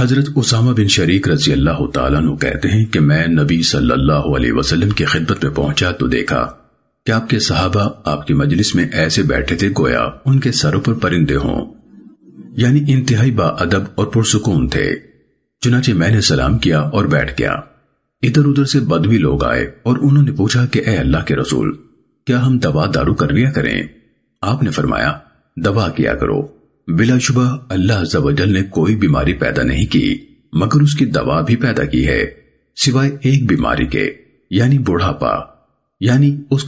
حضرت اسامہ بن شریک رضی اللہ تعالیٰ عنہ کہتے ہیں کہ میں نبی صلی اللہ علیہ وسلم کی خدمت میں پہنچا تو دیکھا کہ آپ کے صحابہ آپ کی مجلس میں ایسے بیٹھے تھے گویا ان کے سروں پر پرندے ہوں۔ یعنی انتہائی با ادب اور پرسکون تھے۔ چنانچہ میں نے سلام کیا اور بیٹھ گیا۔ ادھر ادھر سے بدوی لوگ آئے اور انہوں نے پوچھا کہ اے اللہ کے رسول، کیا ہم دوا دارو کر لیا کریں؟ آپ نے فرمایا دبا کیا کرو۔ کر لیا کریں آپ نے فرمایا دوا کیا کرو بلا شبہ اللہ عز و جل نے کوئی بیماری پیدا نہیں کی، مگر اس کی دوا بھی پیدا کی ہے، سوائے ایک بیماری کے یعنی بڑھاپا یعنی اس